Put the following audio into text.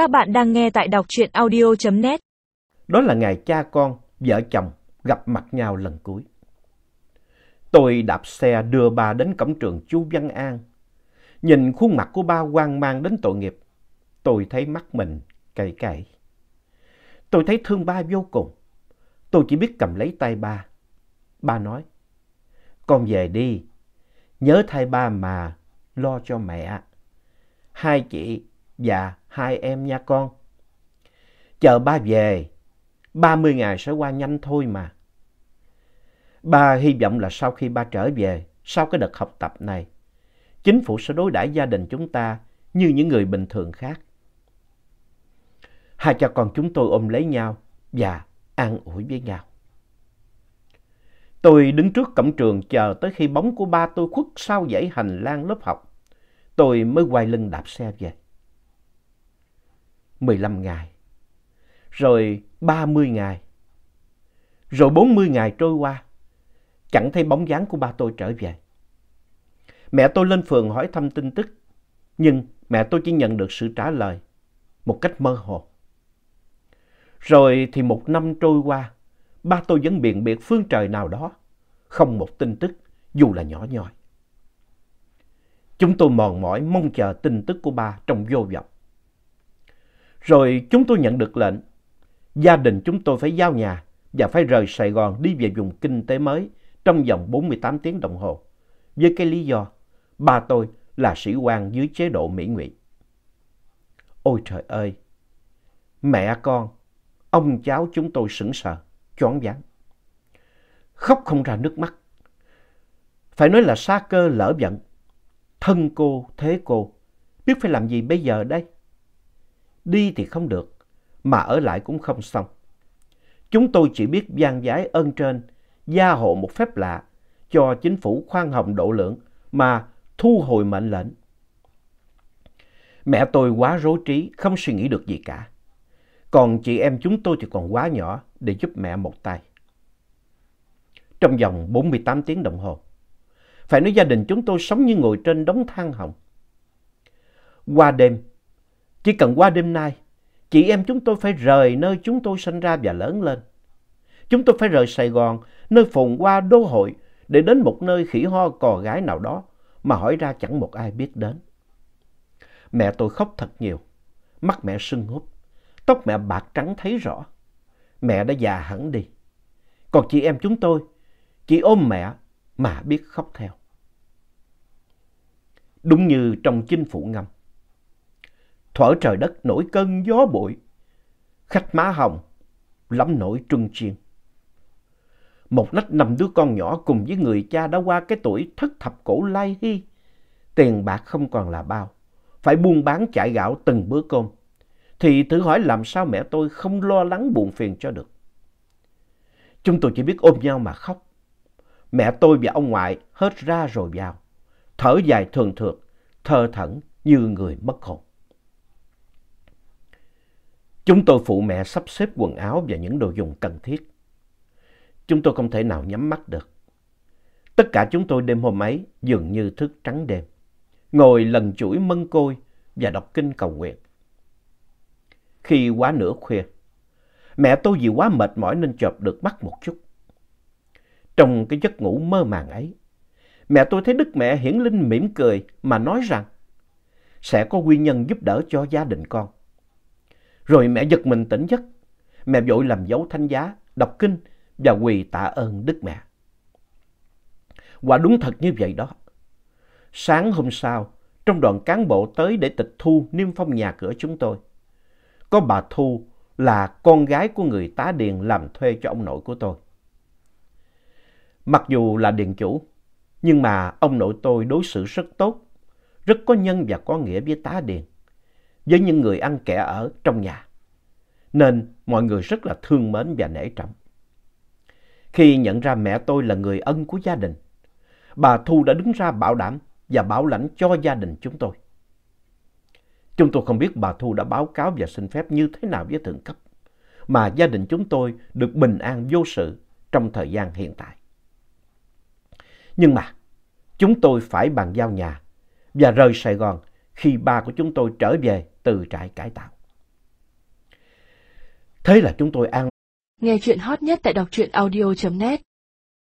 Các bạn đang nghe tại đọc truyện audio.net. Đó là ngày cha con, vợ chồng gặp mặt nhau lần cuối. Tôi đạp xe đưa bà đến cổng trường Chu Văn An. Nhìn khuôn mặt của ba hoang mang đến tội nghiệp, tôi thấy mắt mình cay cay. Tôi thấy thương ba vô cùng. Tôi chỉ biết cầm lấy tay ba. Ba nói, con về đi, nhớ thay ba mà lo cho mẹ. Hai chị và hai em nha con. Chờ ba về, 30 ngày sẽ qua nhanh thôi mà. Ba hy vọng là sau khi ba trở về, sau cái đợt học tập này, chính phủ sẽ đối đãi gia đình chúng ta như những người bình thường khác. Hai cha con chúng tôi ôm lấy nhau và an ủi với nhau. Tôi đứng trước cổng trường chờ tới khi bóng của ba tôi khuất sau dãy hành lang lớp học. Tôi mới quay lưng đạp xe về. 15 ngày, rồi 30 ngày, rồi 40 ngày trôi qua, chẳng thấy bóng dáng của ba tôi trở về. Mẹ tôi lên phường hỏi thăm tin tức, nhưng mẹ tôi chỉ nhận được sự trả lời một cách mơ hồ. Rồi thì một năm trôi qua, ba tôi vẫn biện biệt phương trời nào đó, không một tin tức dù là nhỏ nhoi. Chúng tôi mòn mỏi mong chờ tin tức của ba trong vô vọng. Rồi chúng tôi nhận được lệnh, gia đình chúng tôi phải giao nhà và phải rời Sài Gòn đi về vùng kinh tế mới trong vòng 48 tiếng đồng hồ. Với cái lý do, ba tôi là sĩ quan dưới chế độ Mỹ Ngụy. Ôi trời ơi! Mẹ con, ông cháu chúng tôi sững sờ, choáng váng. Khóc không ra nước mắt. Phải nói là xa cơ lỡ giận. Thân cô, thế cô, biết phải làm gì bây giờ đây? Đi thì không được, mà ở lại cũng không xong. Chúng tôi chỉ biết gian giái ơn trên, gia hộ một phép lạ cho chính phủ khoan hồng độ lượng mà thu hồi mệnh lệnh. Mẹ tôi quá rối trí, không suy nghĩ được gì cả. Còn chị em chúng tôi thì còn quá nhỏ để giúp mẹ một tay. Trong vòng 48 tiếng đồng hồ, phải nói gia đình chúng tôi sống như ngồi trên đống than hồng. Qua đêm, chỉ cần qua đêm nay, chị em chúng tôi phải rời nơi chúng tôi sinh ra và lớn lên. Chúng tôi phải rời Sài Gòn, nơi phồn hoa đô hội, để đến một nơi khỉ ho cò gái nào đó mà hỏi ra chẳng một ai biết đến. Mẹ tôi khóc thật nhiều, mắt mẹ sưng húp, tóc mẹ bạc trắng thấy rõ. Mẹ đã già hẳn đi. Còn chị em chúng tôi, chỉ ôm mẹ mà biết khóc theo. Đúng như trong chinh phụ ngâm. Thuở trời đất nổi cơn gió bụi, khách má hồng, lắm nổi trưng chiên. Một nách năm đứa con nhỏ cùng với người cha đã qua cái tuổi thất thập cổ lai hy. Tiền bạc không còn là bao, phải buôn bán chạy gạo từng bữa cơm. Thì thử hỏi làm sao mẹ tôi không lo lắng buồn phiền cho được. Chúng tôi chỉ biết ôm nhau mà khóc. Mẹ tôi và ông ngoại hết ra rồi vào, thở dài thường thượt, thơ thẩn như người mất hồn. Chúng tôi phụ mẹ sắp xếp quần áo và những đồ dùng cần thiết. Chúng tôi không thể nào nhắm mắt được. Tất cả chúng tôi đêm hôm ấy dường như thức trắng đêm, ngồi lần chuỗi mân côi và đọc kinh cầu nguyện. Khi quá nửa khuya, mẹ tôi vì quá mệt mỏi nên chợp được mắt một chút. Trong cái giấc ngủ mơ màng ấy, mẹ tôi thấy Đức Mẹ hiển linh mỉm cười mà nói rằng sẽ có nguyên nhân giúp đỡ cho gia đình con. Rồi mẹ giật mình tỉnh giấc. Mẹ vội làm dấu thanh giá, đọc kinh và quỳ tạ ơn Đức Mẹ. Quả đúng thật như vậy đó. Sáng hôm sau, trong đoàn cán bộ tới để tịch thu niêm phong nhà cửa chúng tôi. Có bà Thu là con gái của người tá điền làm thuê cho ông nội của tôi. Mặc dù là điền chủ, nhưng mà ông nội tôi đối xử rất tốt, rất có nhân và có nghĩa với tá điền với những người ăn kẻ ở trong nhà. Nên mọi người rất là thương mến và nể trọng. Khi nhận ra mẹ tôi là người ân của gia đình, bà Thu đã đứng ra bảo đảm và bảo lãnh cho gia đình chúng tôi. Chúng tôi không biết bà Thu đã báo cáo và xin phép như thế nào với thượng cấp, mà gia đình chúng tôi được bình an vô sự trong thời gian hiện tại. Nhưng mà, chúng tôi phải bàn giao nhà và rời Sài Gòn khi ba của chúng tôi trở về từ trại cải tạo. Thế là chúng tôi an. Nghe chuyện hot nhất tại đọc truyện audio.net